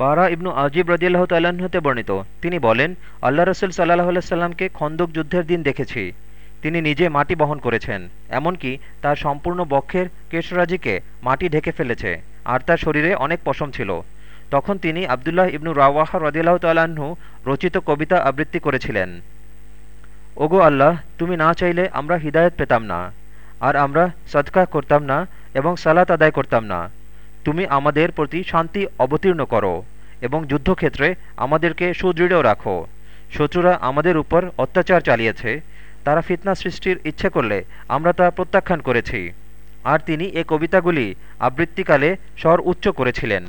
বারা ইবনু আজিব রদিয়াল্লাহ তাল্লাহতে বর্ণিত। তিনি বলেন, আল্লাহ রসুল সাল্লাহ সাল্লামকে খন্দক যুদ্ধের দিন দেখেছি। তিনি নিজে মাটি বহন করেছেন, এমনকি তার সম্পূর্ণ বক্ষের কেশরাজিকে মাটি ঢেকে ফেলেছে, আর তার শরীরে অনেক পশম ছিল। তখন তিনি আবদুল্লাহ ইবনু রাওয়াহা রদিয়াল্লাহ তাল্লাহ্ন রচিত কবিতা আবৃত্তি করেছিলেন, ওগো আল্লাহ, তুমি না চাইলে আমরা হিদায়ত পেতাম না, আর আমরা সদকা করতাম না এবং সালাত আদায় করতাম না। তুমি আমাদের প্রতি শান্তি অবতীর্ণ করো এবং যুদ্ধক্ষেত্রে আমাদেরকে সুদৃঢ় রাখো। শত্রুরা আমাদের উপর অত্যাচার চালিয়েছে। তারা ফিতনা সৃষ্টির ইচ্ছে করলে আমরা তা প্রত্যাখ্যান করেছি। আর তিনি এ কবিতাগুলি আবৃত্তিকালে স্বর উচ্চ করেছিলেন।